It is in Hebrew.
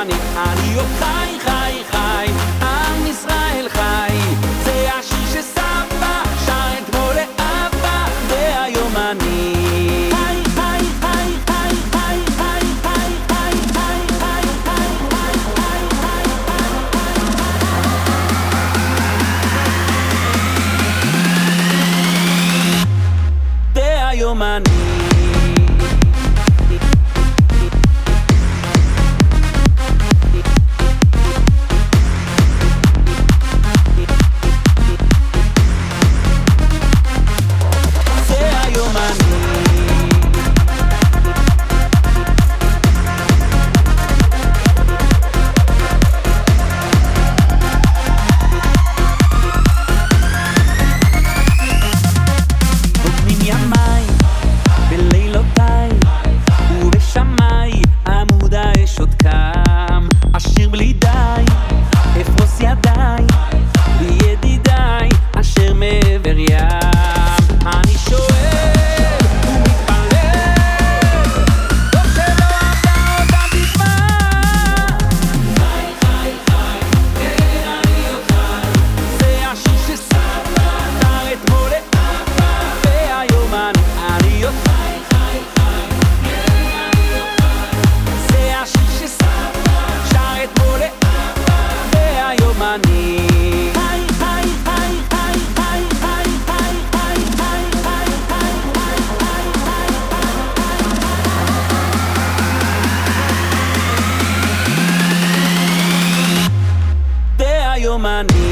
אני, אני עוד חי, חי, חי, עם ישראל חי. זה השיר שסבא שר אתמול לאבא, והיום אני. Money. my